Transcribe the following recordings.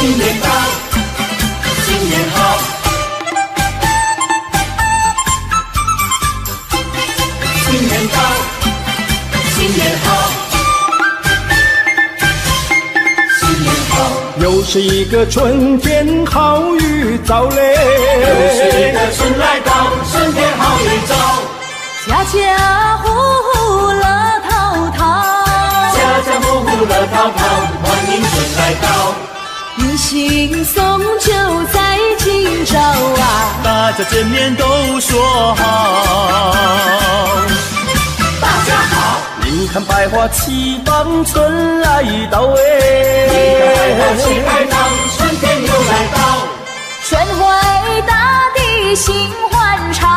新年到，新年好，新年到，新年好，新年好，又是一个春天，好雨早嘞。又是一个春来到，春天好预兆，家家户户乐淘淘，家家户户乐淘淘，欢迎春来到。迎新送旧在今朝啊，大家见面都说好。大家好，你看百花齐放，春来到哎。你看百花齐开放，春天又来到，春回大地心欢畅，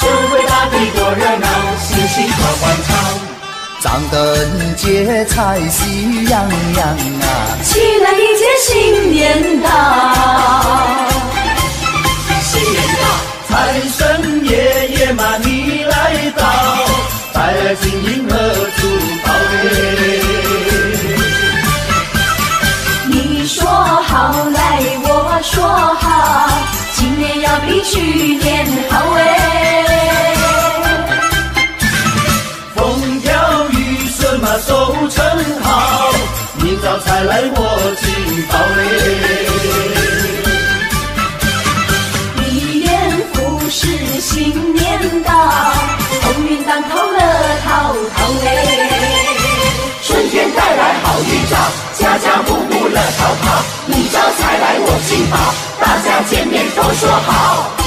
春回大地多热闹，欣喜好欢唱。张灯结彩喜洋洋啊，起来迎接新年到。新年到，财神爷爷嘛你来到，带来金银和珠宝嘞。你说好来，我说好，今年要比去年好哎。来我进宝嘞。一元复始新年到，鸿运当头乐淘淘哎。春天带来好预兆，家家户户乐淘淘，你招财来我进宝，大家见面都说好。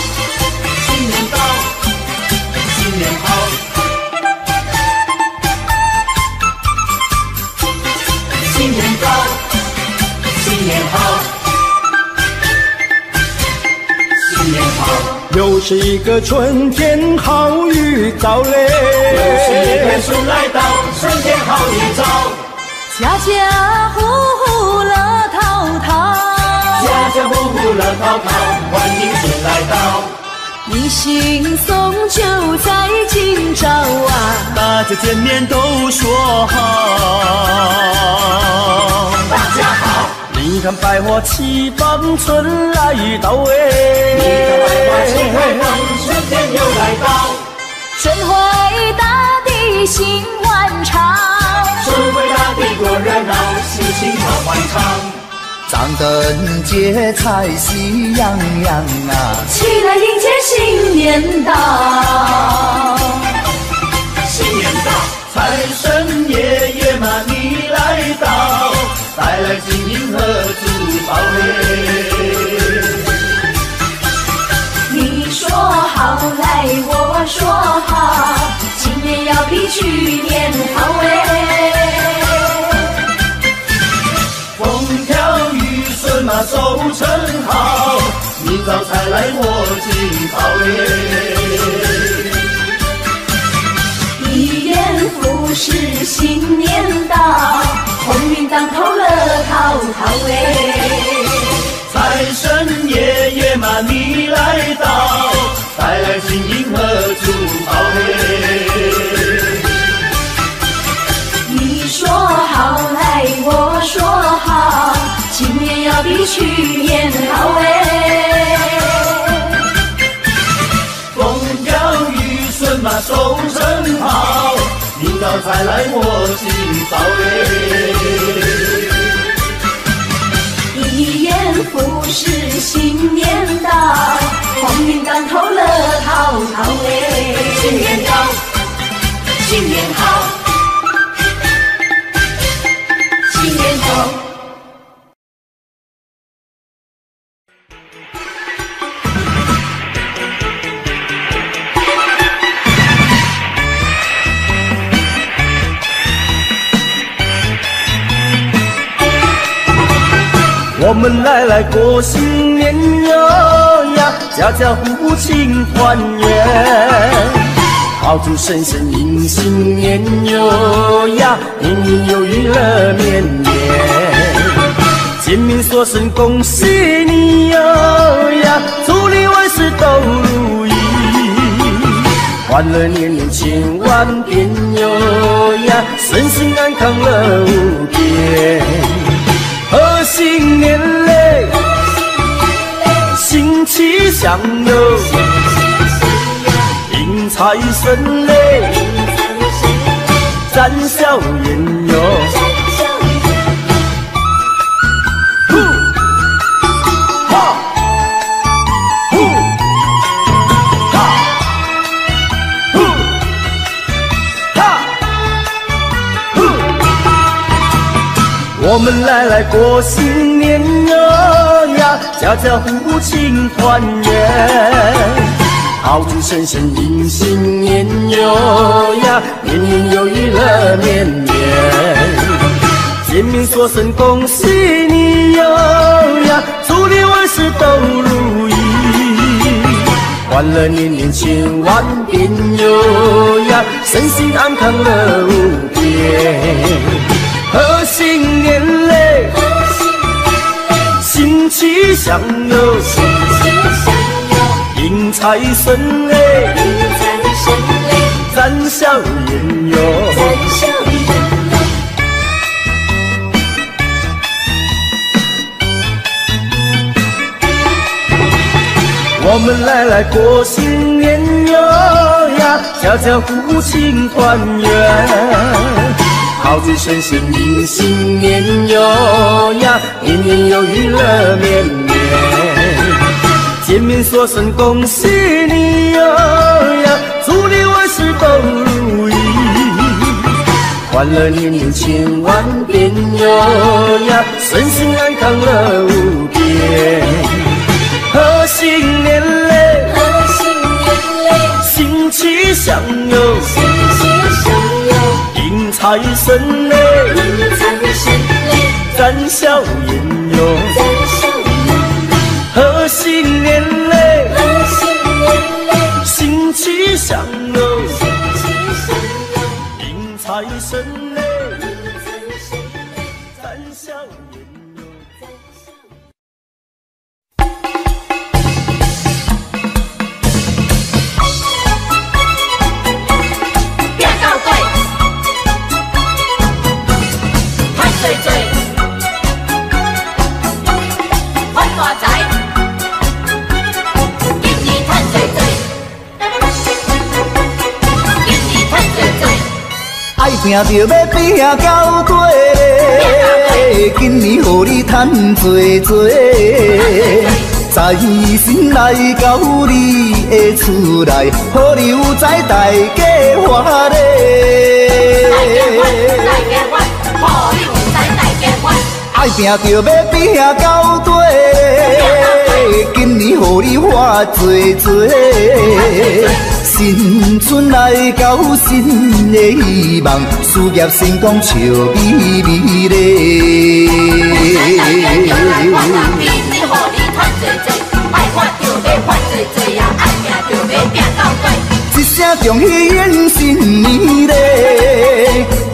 是一个春天，好预兆嘞。又是一个春来到，春天好预兆，家家户户乐淘淘，家家户户乐淘淘，欢迎春来到。迎新送旧在今朝啊，大家见面都说好。大家好，你看百花齐放，春来到哎你看百花齐。放，春天又来到，春回大地心欢畅，春回大地多热闹，喜庆好欢唱。张灯结彩喜洋洋啊，起来迎接新年到。新年到，财神爷爷嘛你来到，带来金银和珠宝嘞。你说好来，我说好，今年要比去年好哎。风调雨顺嘛收成好，明早才来我进宝嘞。一元复始新年到，鸿运当头乐淘淘哎。财神爷爷嘛你来到，带来金银和珠宝嘞。你说好来，我说好，今年要比去年好哎。雨顺嘛收成好，明早才来我心早嘞。一言复始新年到，鸿运当头乐淘淘哎。新年到，新年好，新年好。我们来来过新年哟呀，家家户户庆团圆。炮竹声声迎新年哟呀，年年有余乐绵绵。见面说声恭喜你哟呀，祝你万事都如意。欢乐年年千万遍哟呀，身心安康乐无边。祥哟，迎财神嘞，展笑颜哟。呼哈呼哈呼哈呼。我们来来过新，家家户户庆团圆。炮竹声声迎新年哟呀，年年有余乐绵绵。见面说声恭喜你哟呀，祝你万事都如意，欢乐年年千万遍哟呀，身心安康乐无边。妻相拥，心心相拥，迎财神哎，迎财神哎，咱笑颜哟，咱笑颜。我们来来过新年哟呀，家家户户庆团圆。炮竹声声迎新年哟呀，年年有余乐绵绵。见面说声恭喜你哟呀，祝你万事都如意，欢乐年年千万遍哟呀，身心安康乐无边。贺新年嘞，贺新年嘞，新气象哟，迎财神嘞，展笑颜哟。拼着要拼到底，今年予你赚多多，财神来到你的厝内，好你有财大家欢乐。好你有财，大家欢。爱拼着要拼到底，今年予你花多多，新春来到新的希望，事业成功笑眯眯咧。明年予你赚最多，爱发就要发最多呀，爱拼就要拼到底。一声恭喜迎新年咧，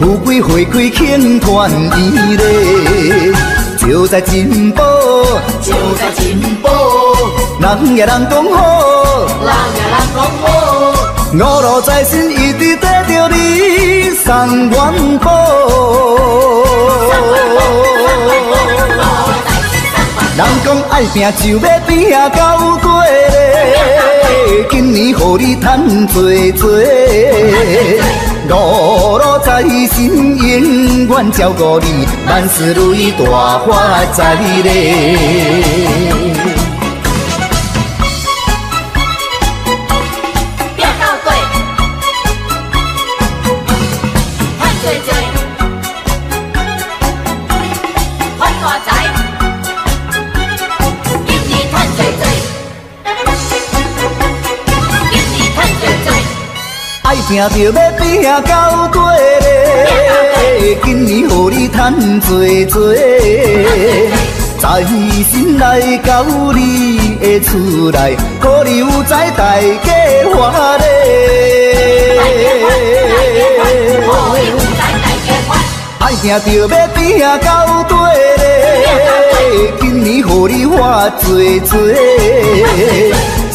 富贵花开庆团圆咧，就在进步，就在进步，人也人讲好。人也人讲好，五路财神一直跟着你送元宝。人讲爱拼就要拼到底咧，今年予你赚多多，五路财神永远照顾你，万事如意大发财嘞。爱拼着要拼到底咧，今年予你赚多多，财神来到你的厝内，好你有财大家欢大家欢，大家欢，好你有咧。财，大家欢。爱拼着要拼到底咧，今年予你花多多，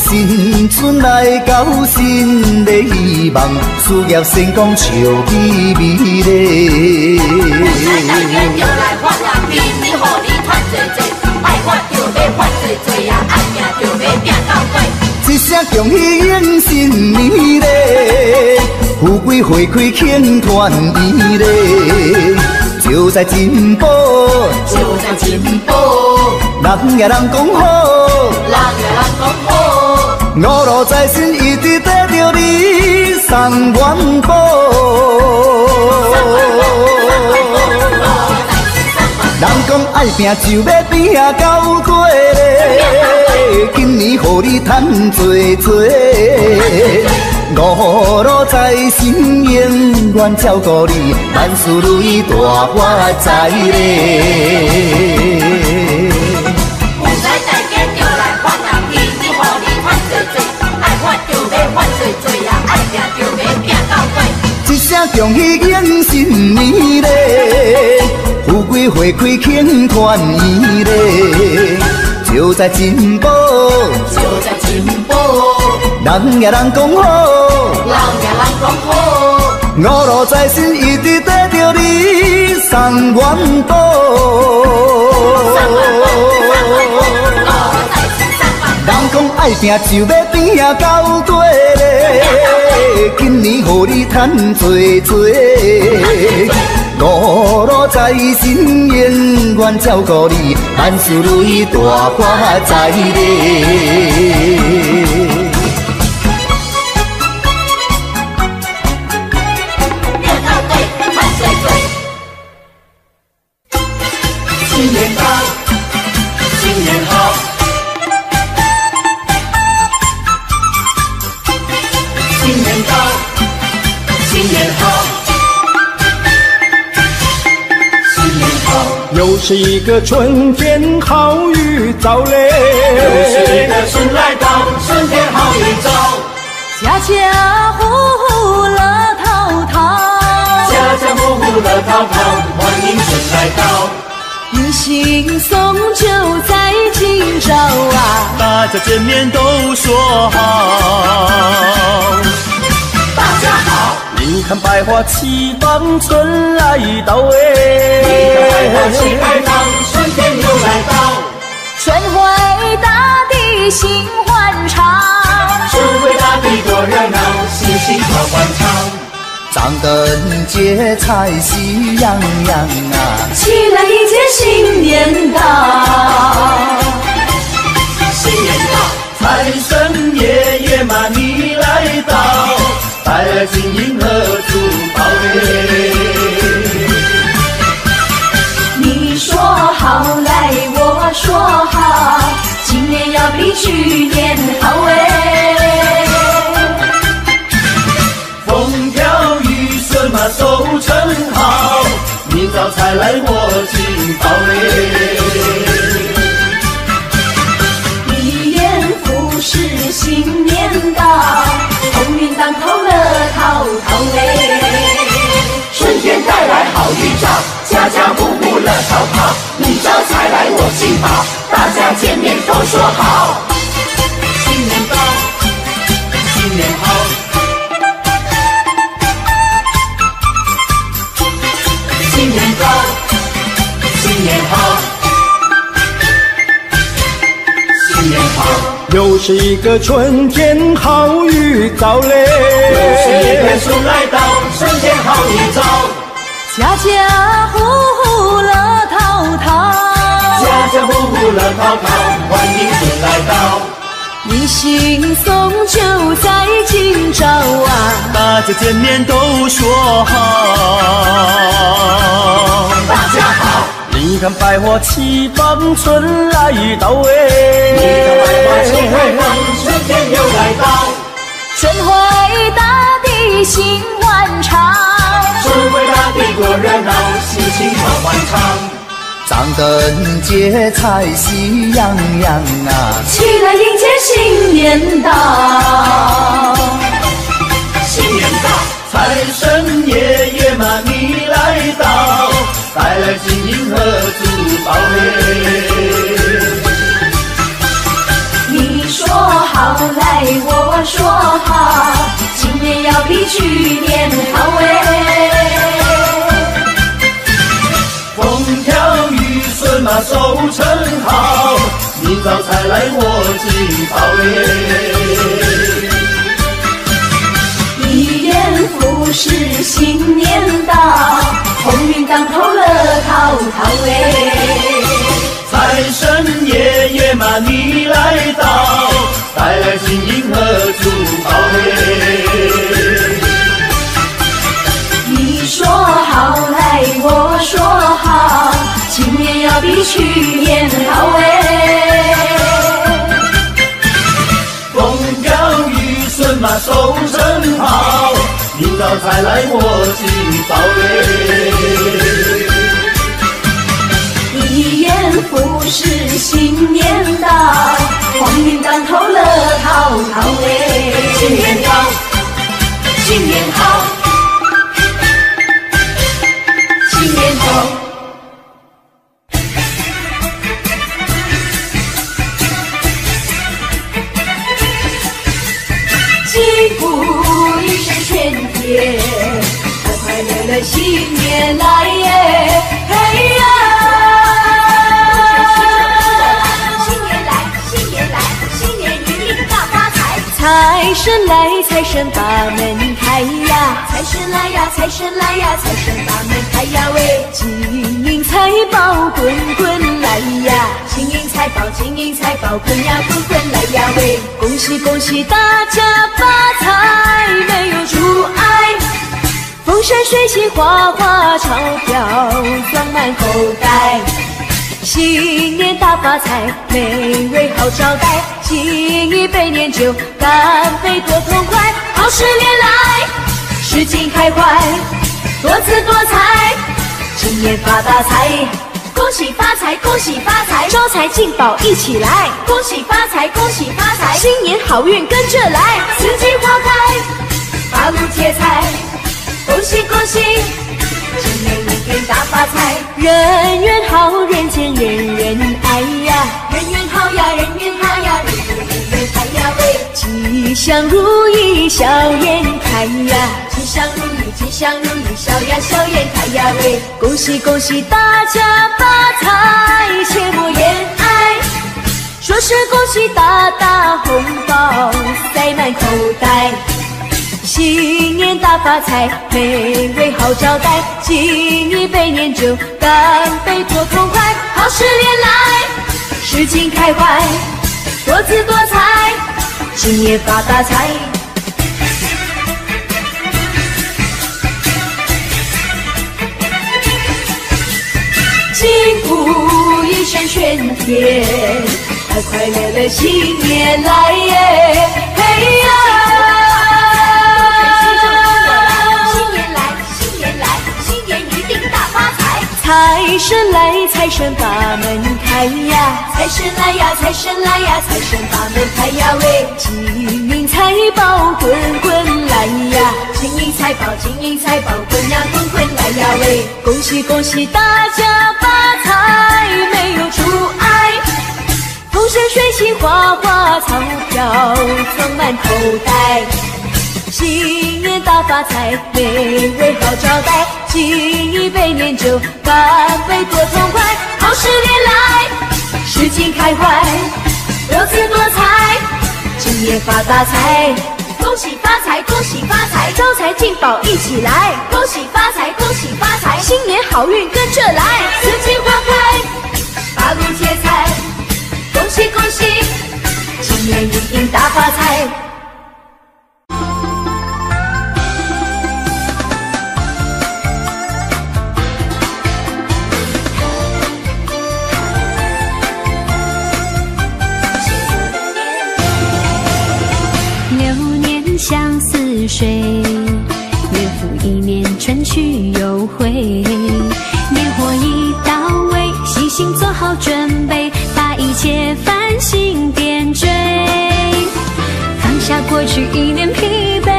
新春来到新的希望，事业成功笑眯眯咧。大家就来发呀，明年予你赚最多，爱发就要发最多呀，爱拼就要拼到底。恭喜迎新年嘞，富贵花开庆团圆嘞，就在进步，就在进步，人呀人讲好，人呀人讲好，五路财神一直跟着你送元宝。人讲爱拼就要拼到底，今年予你赚多多，五路财神永远照顾你，万事如意大发财嘞。恭喜迎新年嘞，富贵花开庆团圆嘞，就在进步，就在进步，人也人讲好，人也人讲好，五路财神一直跟着你送元宝。人讲爱拼就要拼到底嘞，今年予你赚多多，五路财神永远照顾你，万事如意大发财嘞。是一个春天好预兆嘞，又是一个春来到，春天好预兆，家家户户乐淘淘，家家户户乐淘淘，欢迎春来到。迎新送旧在今朝啊！大家见面都说好。大家好，你看百花齐放，春来到哎。你看百花齐。开放，春天又来到，春回大地心欢畅，春回大地多热闹，心情好欢畅。张灯结彩喜洋洋啊，起来迎接新年到。新年到，财神爷爷嘛你来到，金银和珠宝嘞。你说好来，我说好，今年要比去年好哎。风调雨顺嘛收成好，明早才来我进宝嘞。好预兆，家家户户乐淘淘。你招财来我进宝，大家见面都说好。新年到，新年好，新年到，新年好，新年好。又是一个春天好预兆嘞，又是一个春来到，春天好预兆，家家户户乐淘淘，家家户户乐淘淘，欢迎春来到。一心送旧在今朝啊！大家见面都说好。大家好，你看百花齐放，春来到你哎。看百花齐开放，春天又来到，春回大地心欢畅，春回大地多热闹，心情好欢畅。张灯结彩喜洋洋啊，起来迎接新年到。新年到，财神爷爷嘛你来到，带来金银和珠宝嘞。好来，我说好，今年要比去年好哎。风调雨顺嘛收成好，明早才来我进宝嘞。福事新年到，鸿运当头乐淘淘哎。财神爷爷嘛你来到，带来金银和珠宝哎。你说好来，我说好，今年要比去年好哎。风调雨顺嘛收成好，明早再来我进宝哎。一言福是新年到，鸿运当头乐淘淘哎。新年好，新年好，新年好。击鼓一声春天，快快乐乐新年来财神把门开呀！财神来呀，财神来呀，财神把门开呀喂！金银财宝滚滚来呀！金银财宝，金银财宝滚呀滚滚来呀喂！恭喜恭喜大家发财，没有阻碍。风生水起，花花钞票装满口袋。新年大发财，美味好招待，敬一杯年酒，干杯多痛快，好事连来，事情开怀，多姿多彩，今年发大财，恭喜发财，恭喜发财，招财进宝一起来，恭喜发财，恭喜发财，新年好运跟着来，四季花开，八路接财，恭喜恭喜。今年人大发财，人缘好，人见人人爱呀，人缘好呀，人缘好呀，人缘人缘开呀喂，吉祥如意笑颜开呀，吉祥如意，吉祥如意笑呀笑颜开呀喂，恭喜恭喜大家发财，切莫言哀，说声恭喜大大红包塞满口袋。新年大发财，美味好招待，敬一杯年酒，干杯多痛快，好事连来，事情开怀，多姿多彩，新年发大财。金鼓一声喧天，快快乐乐新年来耶！嘿呀！财。神来，财神把门开呀！财神来呀，财神来呀，财神把门开呀喂！金银财宝滚滚来呀！金银财宝，金银财宝滚呀滚滚来呀喂！恭喜恭喜大家发财，没有阻碍。风生水起，花花钞票装满口袋。新大发财，美味好招待，敬一杯年酒，干杯多痛快，好事连来，事情开怀，多姿多彩，今年发大财，恭喜发财，恭喜发财，招财进宝一起来，恭喜发财，恭喜发财，新年好运跟着来，四季花开，八路接财，恭喜恭喜，今年一定大发财。水，年复一年，春去又回。年货已到位，细心做好准备，把一切繁星点缀。放下过去一年疲惫，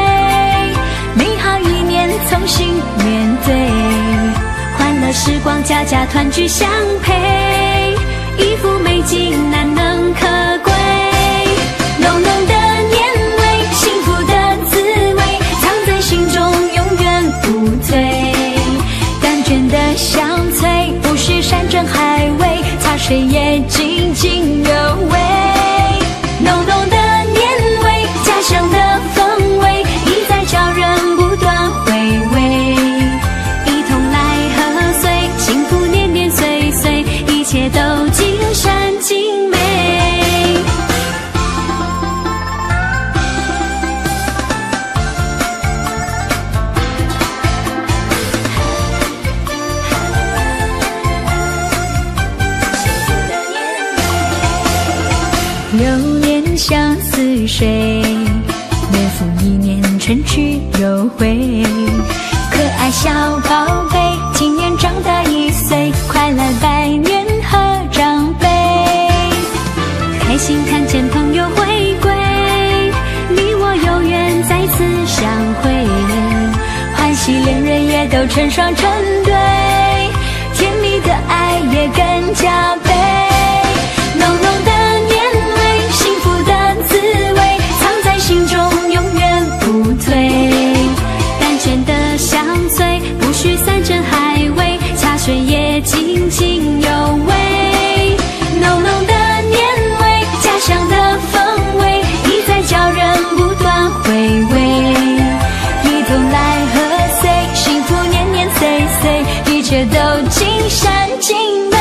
美好一年重新面对。欢乐时光，家家团聚相陪，一幅美景难能谁也水，年复一年，春去又回。可爱小宝贝，今年长大一岁，快来拜年贺长辈。开心看见朋友回归，你我有缘再次相会，欢喜恋人也都成双成对，甜蜜的爱也更加倍。山尽美。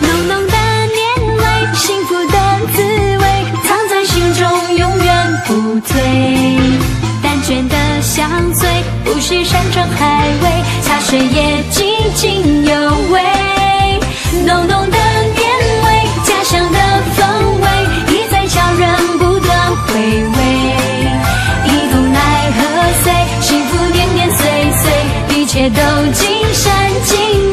浓浓的年味，幸福的滋味，藏在心中永远不退。蛋卷的香脆，不需山珍海味，茶水也津津有味。浓浓的年味，家乡的风味，一再叫人不断回味。一路来贺岁，幸福年年岁岁，一切都尽善尽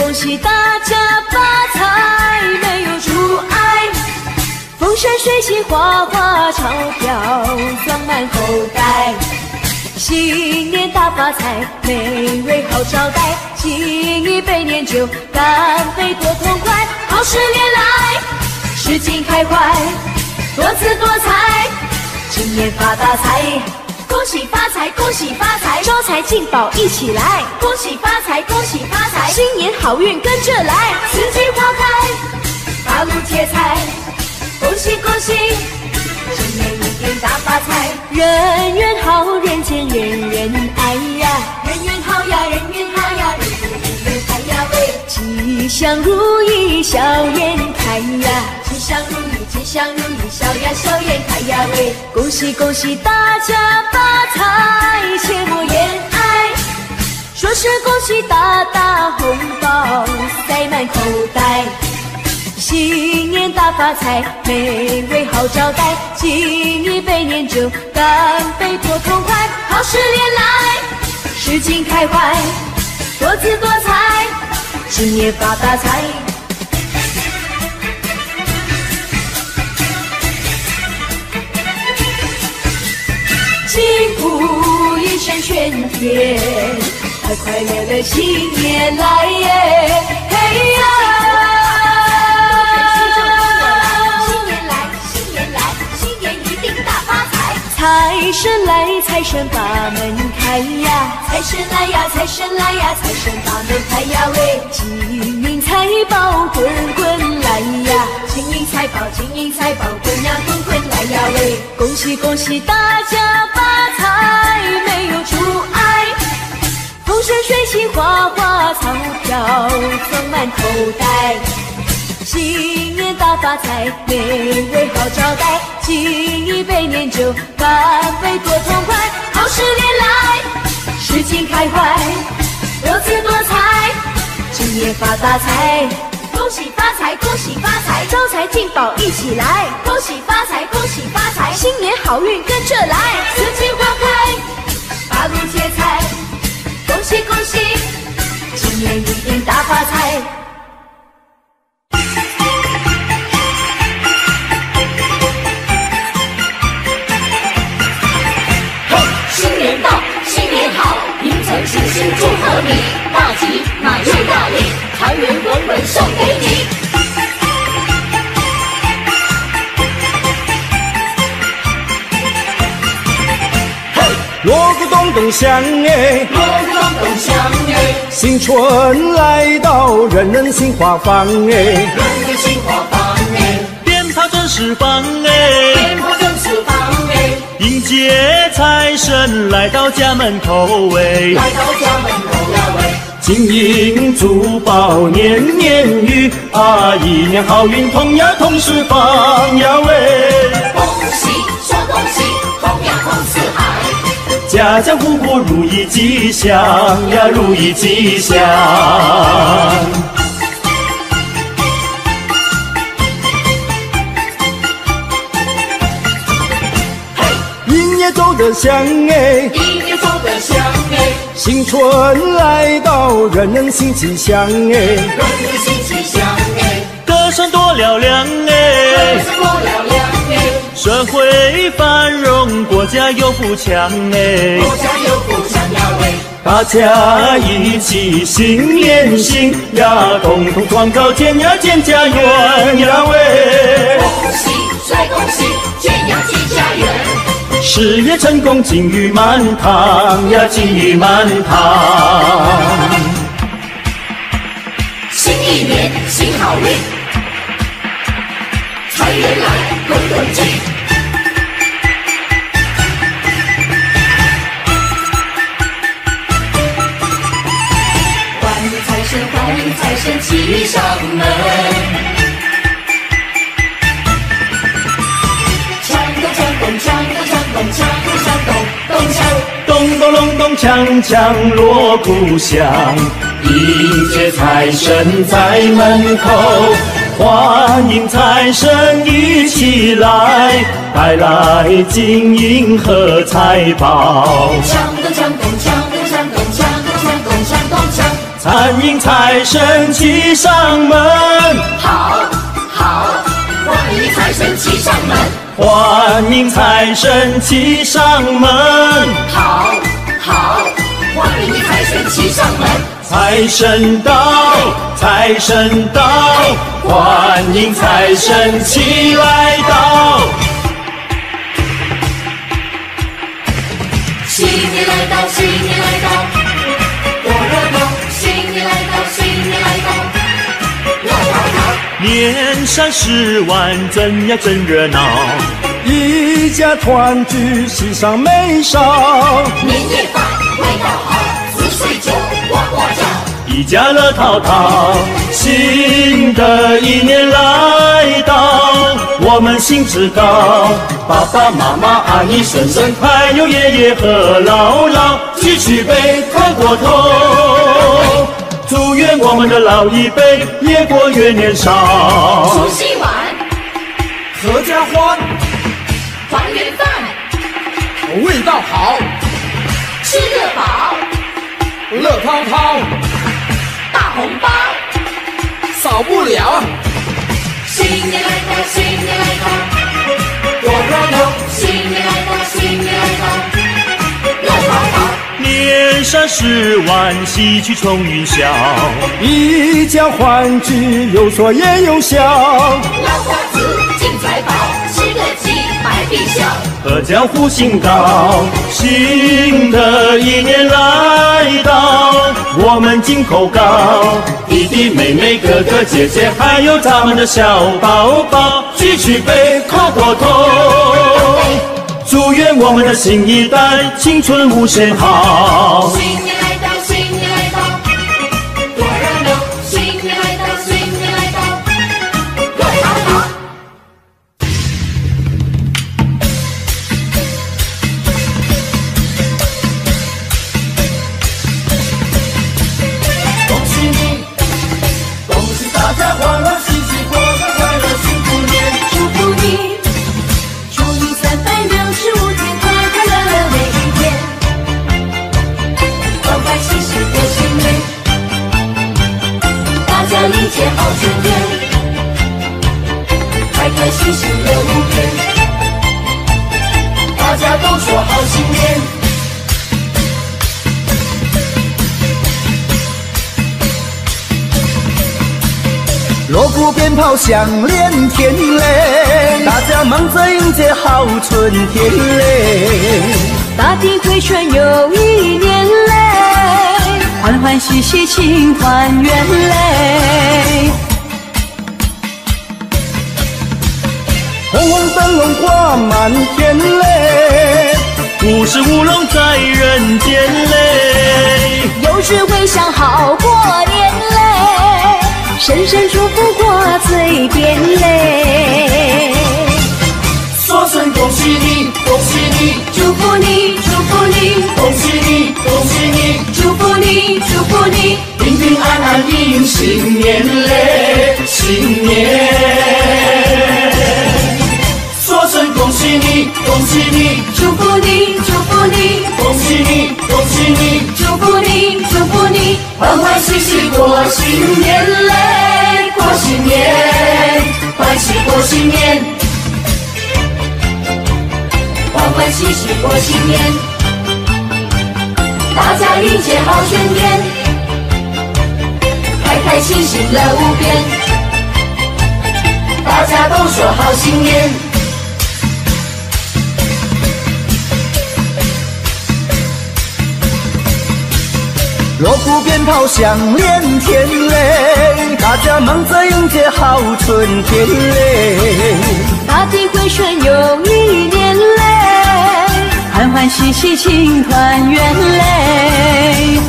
恭喜大家发财，没有阻碍。风生水起，花花钞票装满口袋。新年大发财，美味好招待，敬一杯年酒，干杯多痛快，好事连来，诗情开怀，多姿多彩，今年发大财，恭喜发财，恭喜发财，招财进宝一起来，恭喜发财，恭喜发财，新年好运跟着来，四季花开，八路接财，恭喜恭喜。新年一定大发财，人缘好，人见人人爱呀，人缘好呀，人缘好呀，人见人人爱呀喂，吉祥如意笑颜开呀，吉祥如意，吉祥如意笑呀笑颜开呀喂，恭喜恭喜大家发财，切莫言爱，说声恭喜大大红包塞满口袋。新年大发财，美味好招待，敬一杯年酒，干杯多痛快，好事连来，诗情开怀，多姿多彩，今年发大财。幸福一声喧天，快快乐乐新年来耶！嘿呀！新年来，新年来，新年一定大发财！财神来，财神把门开呀！财神来呀，财神来呀，财神把门开呀喂！财宝滚滚来呀！金银财宝，金银财宝滚呀滚滚来呀喂！恭喜恭喜大家发财，没有阻碍。风生水起，花花钞票装满口袋。新年大发财，美味好招待，敬一杯年酒，干杯多痛快，好事连来，诗情开怀，多姿多彩，年发大财，恭喜发财。恭喜发财，招财进宝一起来，恭喜发财，恭喜发财，新年好运跟着来，四季花开，八路接财，恭喜恭喜，今年一定大发财。锣鼓咚咚响哎，锣鼓咚咚响哎，新春来到，人人心花放哎，人人心花放哎，鞭炮正释放哎，鞭炮正释放哎，迎接财神来到家门口哎，来到家门口呀喂，金银珠宝年年余啊，一年好运同呀同时放呀喂，家家户户如意吉祥呀，如意吉祥。一年走得香哎，一年走得香哎，新春来到，人人心吉祥哎，人人心吉祥哎，歌声多嘹亮哎，歌声多嘹亮。哎，社会繁荣，国家有富强哎，国家有富强呀喂，大家一起心连心呀，共同创造建呀建家园呀喂，恭喜再恭喜，建呀建家园。事业成功金玉满堂呀，金玉满堂。新一年新好运，财源来滚滚进。财神骑上门。锵咚锵咚锵咚锵咚锵咚锵咚咚锵。咚咚隆咚锵锵锣鼓响，迎接财神在门口，欢迎财神一起来，带来金银和财宝。锵咚锵咚锵。参迎财神骑上门，好，好，欢迎财神骑上门。欢迎财神骑上门，好，好，欢迎财神骑上门。财神到，财神到，欢迎财神骑来到。新年来到，新年来到，年三十晚真呀真热闹，一家团聚，喜上眉梢，年夜饭味道好，子水酒呱呱叫。一家乐淘淘。新的一年来到，我们心知道，爸爸妈妈、阿姨、婶婶，还有爷爷和姥姥，举起杯，喝过头。祝愿我们的老一辈越过越年少除。夕晚合家欢，团圆饭，味道好，吃得饱，乐淘淘，大红包。少不了。新年来到，新年来到，多热闹！新年来到，新年来到，闹。年三十万喜气冲云霄，一家欢聚，有说也有笑，老瓜子进财宝，吃个鸡买必笑。阖家福星高。新的一年来到，我们金口高，弟弟妹妹、哥哥姐姐，还有咱们的小宝宝，举起杯，叩过头。我们的新一代青春无限好。鼓鞭炮响连天嘞，大家忙着迎接好春天嘞，大地回春又一年嘞，欢欢喜喜庆团圆嘞。红红灯笼挂满天嘞，五十五龙在人间嘞，有智慧想好过年嘞，声声祝福挂嘴边嘞。说声恭喜你，恭喜你，祝福你，祝福你，恭喜你，恭喜你，祝福你，祝福你，平平安安迎新年嘞，新年。说声恭喜你，恭喜你，祝福你，祝福你，恭喜你，恭喜你，祝福你，祝福你，欢欢喜喜过新年过新年，欢欢喜喜过新年，大家迎接好春天，开开心心乐无边，大家都说好新年。锣鼓鞭炮响连天嘞，大家忙着迎接好春天嘞，大地回春又一年嘞，欢欢喜喜庆团圆嘞。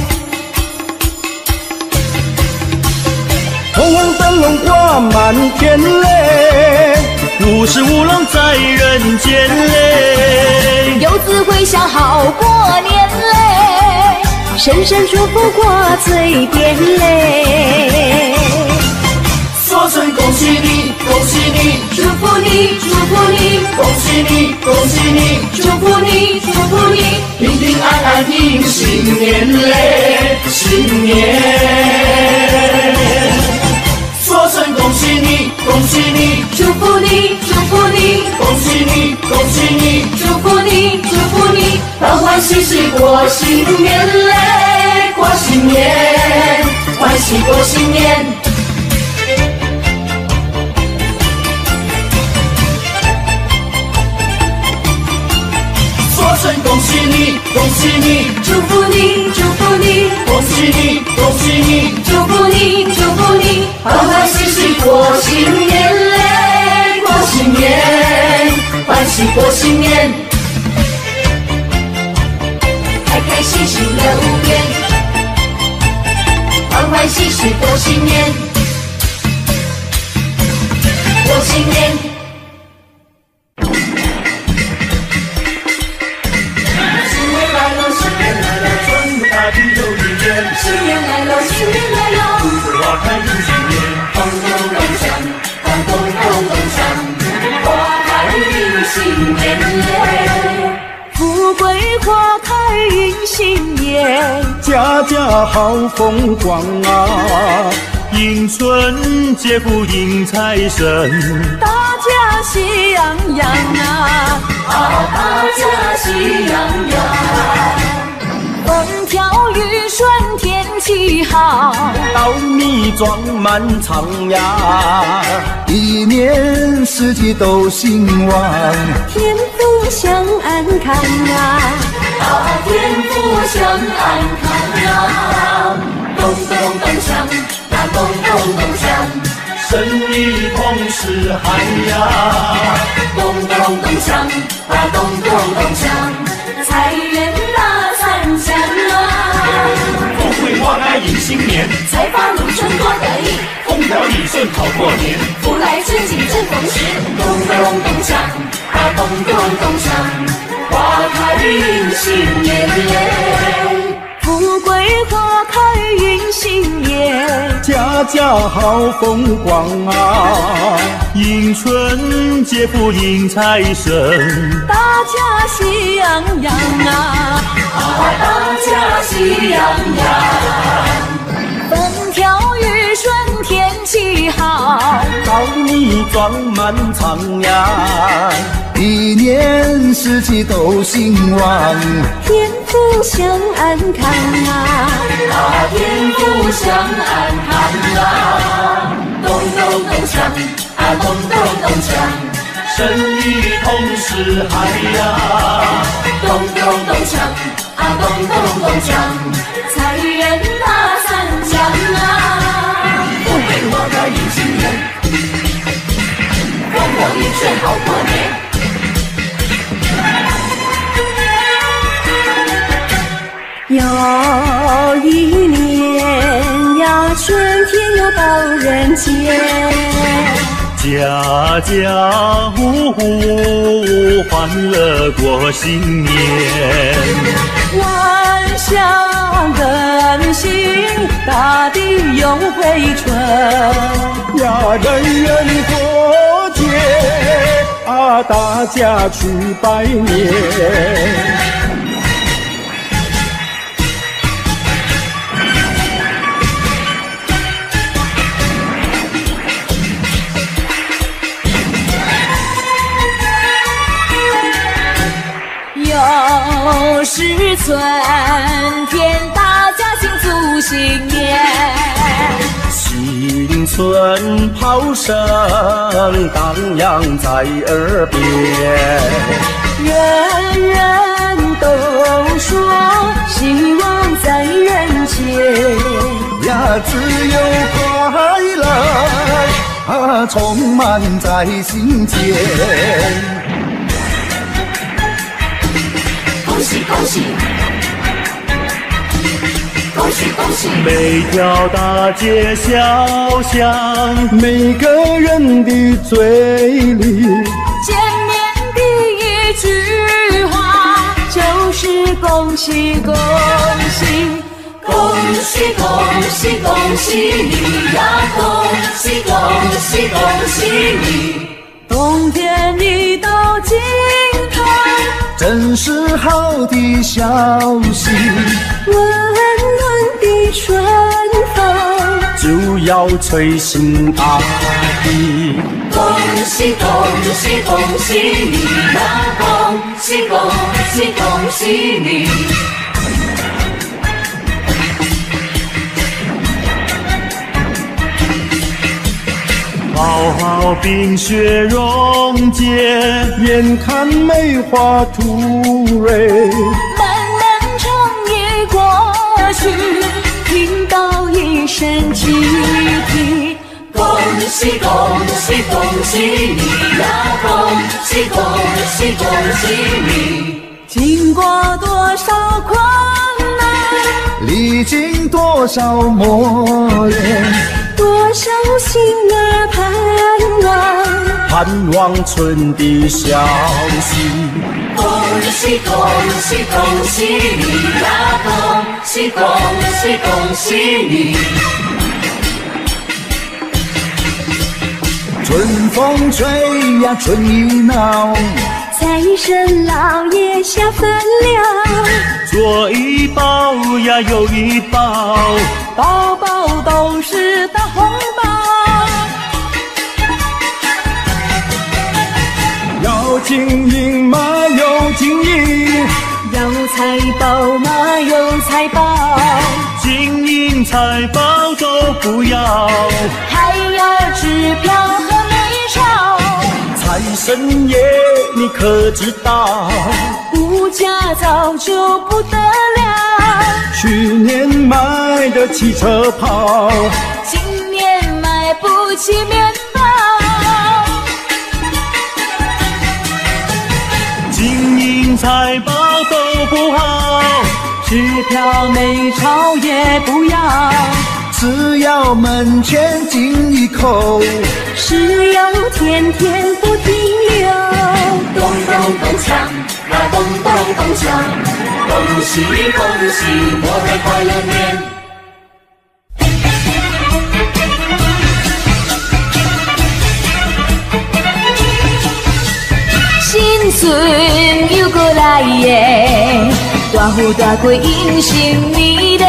红红灯笼挂满天嘞，五十五龙在人间嘞，游子回想好过声声祝福挂嘴边嘞。说声恭喜你，恭喜你，祝福你，祝福你，恭喜你，恭喜你，祝福你，祝福你，平平安安迎新年嘞，新年。说声恭喜你，恭喜你，祝福你，祝福你，恭喜你，恭喜你，祝福你，祝福你，欢欢喜喜过新年嘞，过新年，欢喜过新年。恭喜你，恭喜你，祝福你，祝福你，恭喜你，恭喜你，祝福你，祝福你，欢欢喜喜过新年嘞，过新年，欢喜过新年。开开心心乐无边，欢欢喜喜过新年，过新年。新年来了，新年来了，栀子花开迎新年，咚咚咚锵，咚咚咚咚锵，花开迎新年，富贵花开迎新年，家家好风光啊，迎春接福迎财神，大家喜洋洋啊，啊，大家喜洋洋。风调雨顺天气好，稻米装满仓呀，一年四季都兴旺，天福享安康呀，啊，天福享安康呀，咚咚咚锵，啊，咚咚咚锵，生意同时喊呀，咚咚咚锵，啊，咚咚咚锵，财源开迎新年，财发如春多得意，风调雨顺好过年。福来春景正逢时，咚咚咚锵，啊，咚咚咚锵，家家好风光啊，迎春接福迎财神，大家喜洋洋啊，啊，大家喜洋洋。风调雨顺天气好，米装满仓呀，一年四季都兴旺，天福福享安康啊！大天福享安康啊！咚咚咚锵，啊咚咚咚锵，生意同时海呀！咚咚咚锵，啊咚咚咚锵，财源的一新年，风调雨顺好过年。有一年呀，春天又到人间，家家户户欢乐过新年。万象更新，大地又回春。呀，人人过节啊，大家去拜年。春天，大家庆祝新年。新春炮声荡漾在耳边，人人都说希望在人间。呀，只有快乐啊，充满在心间。恭喜恭喜，恭喜恭喜！每条大街小巷，每个人的嘴里，见面第一句话就是恭喜恭喜，恭喜恭喜恭喜你呀！恭喜恭喜恭喜你！冬天已到尽头。真是好的消息，春风就要吹醒大地。恭喜恭喜恭喜你呀！恭喜恭喜恭喜你！好好冰雪融解，眼看梅花吐蕊，漫漫长夜过去，一声集体，恭喜恭喜恭喜你呀！恭喜恭喜恭喜你！经过多少困难，历经多少磨练。多少心儿盼望，盼望春的消息。恭喜恭喜恭喜你呀！恭喜恭喜恭喜你！春风吹呀，春意闹，财神老爷下凡了，左一包呀，右一包，包包都是大红包。金银嘛有金银，有财宝嘛有财宝，金银财宝都不要，还要支票和美钞。财神爷你可知道？物价早就不得了，去年买的汽车跑，今年买不起面财宝都不好，支票美钞也不要，只要门前进一口，石油天天不停留。咚咚咚锵，啊咚咚咚锵，恭喜恭喜，我的快乐年！新春又过来耶，大富大贵迎新年嘞，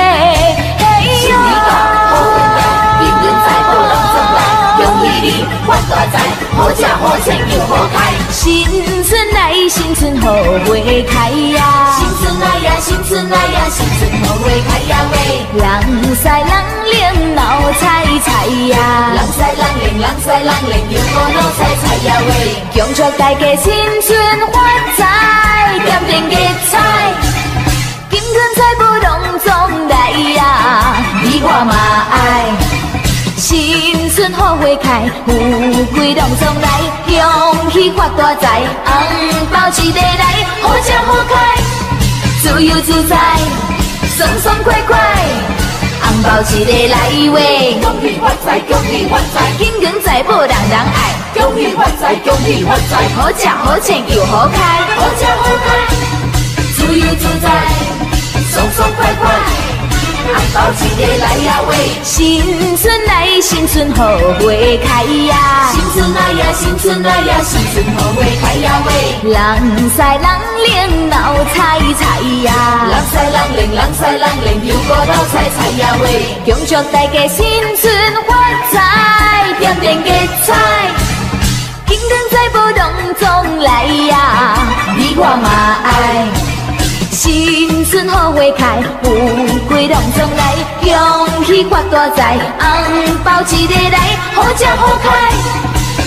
嘿新年到，好运来，迎人在，好人总来，恭喜你发大财，好吃好穿又好开，新春来，新春好花开呀，新春来呀，新春来呀，新春好花开呀喂。人赛人灵闹彩彩呀，人赛人灵，人赛人灵，又过闹彩彩呀喂。恭祝大家新春发财，点点芥菜，金光财宝隆中来呀，你我嘛爱。新春好花开，富贵隆中来，恭喜发大财，红包一个来，好吃好开，自由自在，爽爽快快，包一个来喂，恭喜发财，恭喜发财，金光财宝人人爱，恭喜发财，恭喜发财，好吃好穿又好开，好吃好开，自由自在，爽爽快快。红包一个来呀喂，新春来，新春好花开呀！新春来呀，新春来呀，新春好花开呀喂！人赛人灵闹彩彩呀！人赛人灵，人赛人灵，又过闹彩彩呀喂！恭祝大家新春发财，点点吉彩，金光财宝隆中来呀！你我马爱。新春好花开，富贵隆中来，恭喜发大财，红包一个来，好吃好开，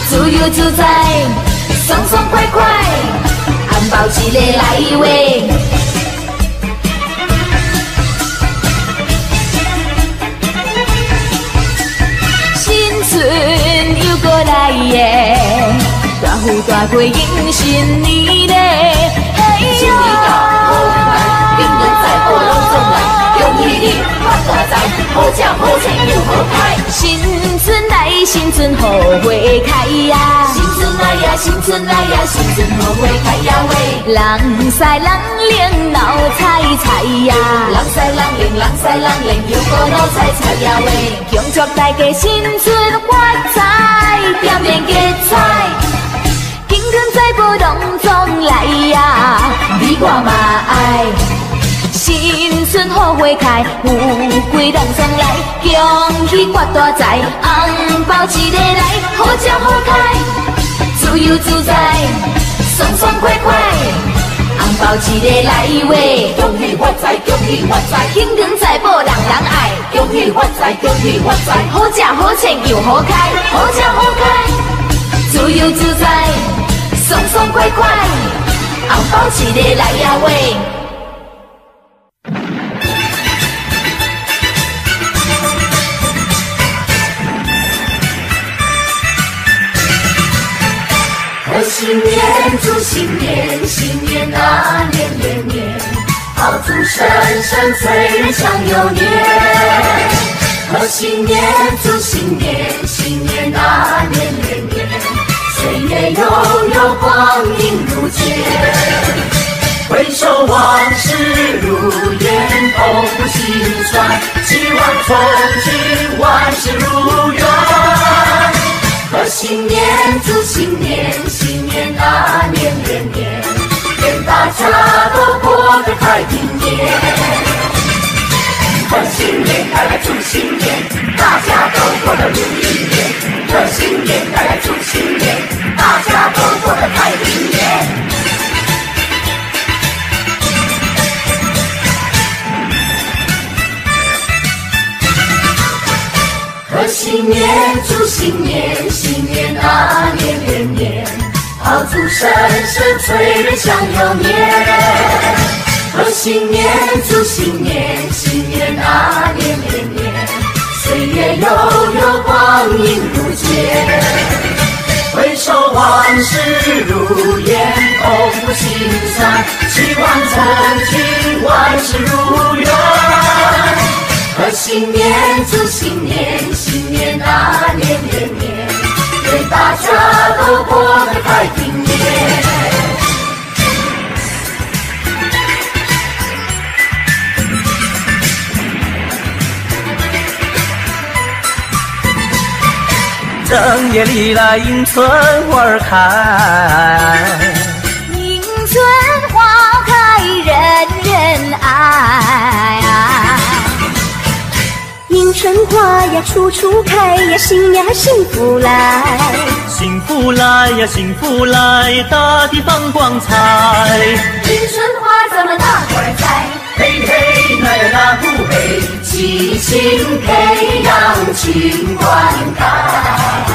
自由自在，爽爽快快，红包一个来喂。新春又过来耶，大富大贵迎新年嘞，新年到。发大财，好食好穿又好开。新春来，新春好花开呀！新春来呀，新春来呀，新春好花开呀喂！人赛人灵闹彩彩呀！人赛人灵，人赛人灵，又过闹彩彩呀喂！恭祝大家新春发财，点点吉彩，金光财宝隆中来呀！你我嘛爱。新春好花开，富贵人送来，恭喜发大财，红包一个来，好吃好开，自由自在，爽爽快快，红包一个来喂，恭喜发财，恭喜发财，金光财宝人人爱，恭喜发财，恭喜发财，好吃好穿又好开，好吃好开，自由自在，爽爽快快，红包一个来呀喂。新年祝新年，新年啊年年年，炮竹声声催人想又年。贺新年祝新年，新年啊年年年，岁月悠悠光阴如箭。回首往事如烟，痛不心酸，希望从今万事如愿。贺新年，祝新年，新年啊年年年，愿大家都过得太平年。贺新年，来来祝新年，大家都过得如意年。贺新年，来来祝新年，大家都过得太平年。贺新年，祝新年，新年啊年年年，炮竹声声催人想又年。贺新年，祝新年，新年啊年年年，岁月悠悠光阴如箭。回首往事如烟，痛不心酸，希望曾经万事如愿。贺新年，祝新年，新年啊年年年，愿大家都过得太平年。正月里来迎春花开，迎春花开人人爱。迎春花呀，处处开呀，新呀幸福来，幸福来呀，幸福来，大地放光彩。迎春花，咱们大伙儿。那呀那不嘿，激情培养情灌溉。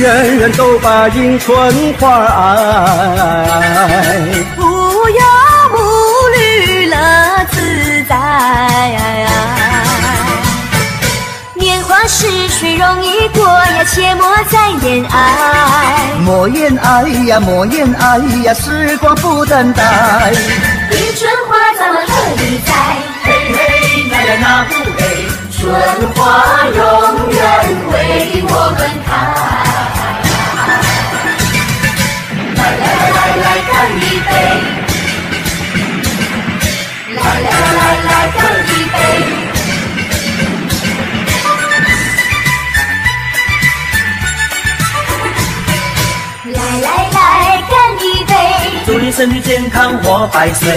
人人都把迎春花爱，不忧无虑乐自在。年华逝水容易过呀，切莫再恋爱。莫言爱呀，莫言爱呀，时光不等待。迎春花咱们何里栽？嘿嘿，那呀那不嘿，春花永远为我们开。干一杯！来来来来，干一杯！来来来，干一杯！祝你身体健康活百岁，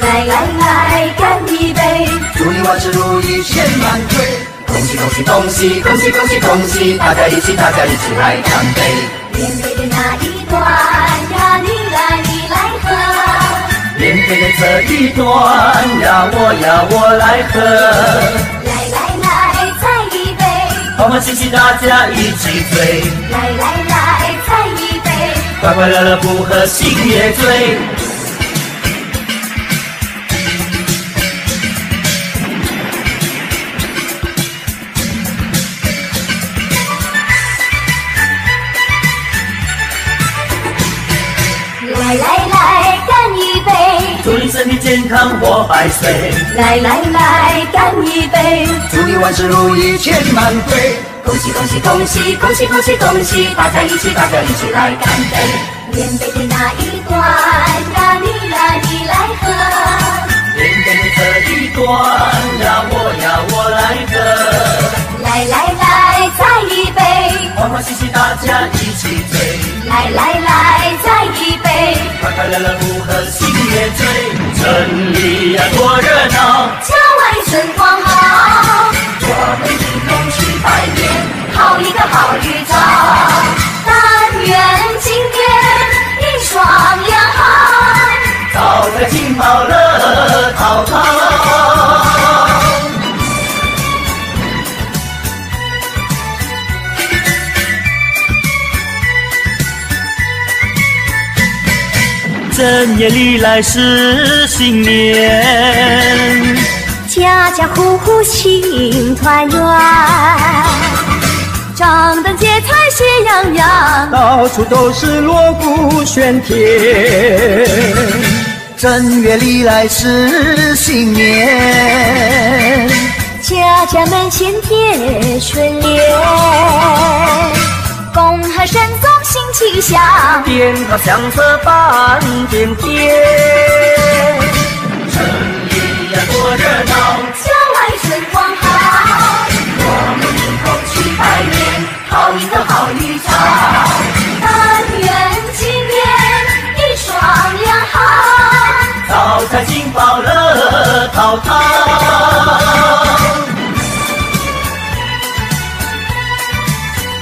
来来来，干一杯！祝你万事如意千万岁！恭喜恭喜恭喜恭喜恭喜恭喜！大家一起大家一起来干杯！连杯的那一段喝。连杯的这一段呀，我呀我来喝，来来来，再一杯！欢欢喜喜大家一起醉，来来来，再一杯！快快乐乐不喝心也醉。身体健康活百岁，来来来，干一杯！祝你万事如意千里满归！恭喜恭喜恭喜恭喜恭喜恭喜！大家一起大家一起来干杯！连杯的那一段呀，你来你来喝。连杯的这一段呀，我呀我来喝，来来来，再一杯！欢欢喜喜大家一起醉，来来来，再一杯！快快乐乐不喝心也醉，城里呀多热闹，郊外春光好，我们一同去拜年，好一个好预兆。但愿今年一双两好，早在金宝乐淘淘。正月里来是新年，家家户户庆团圆，张灯结彩喜洋洋，到处都是锣鼓喧天。正月里来是新年，家家门前贴春联，恭贺神气象，鞭炮响彻半边天，城里呀多热闹，郊外春光好，我们一同去拜年，好一个好预兆。但愿今年一双两好，早在金宝乐淘淘。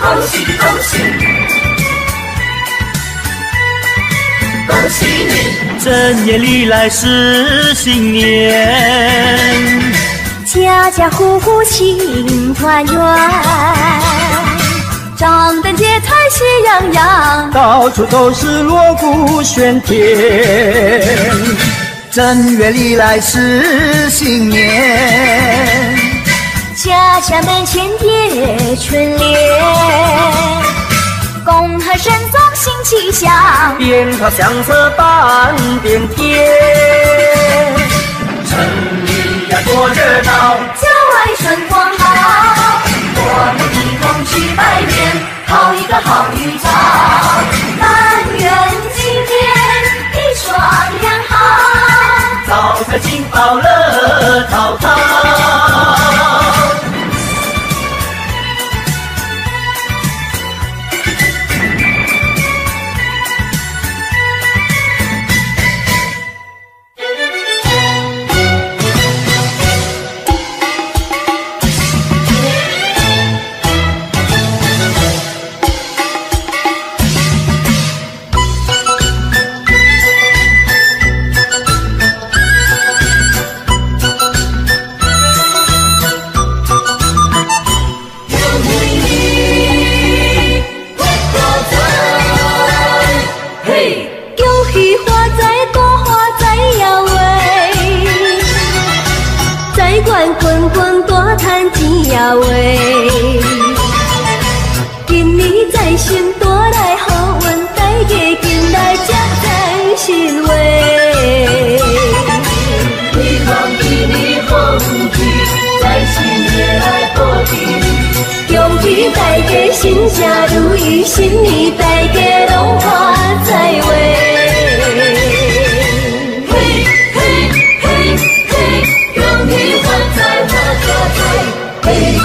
恭喜恭喜！恭喜你！正月里来是新年，家家户户庆团圆，张灯结彩喜洋洋，到处都是锣鼓喧天。正月里来是新年，家家门前贴春联，恭贺神宗新气象，鞭炮响彻半边天，城里呀多热闹，郊外春光好，我们一同去拜年，讨一个好预兆。但愿今年一双两好，早在金宝乐淘淘。心想如意，新年大家拢发财话。大家心诚如意，新年大。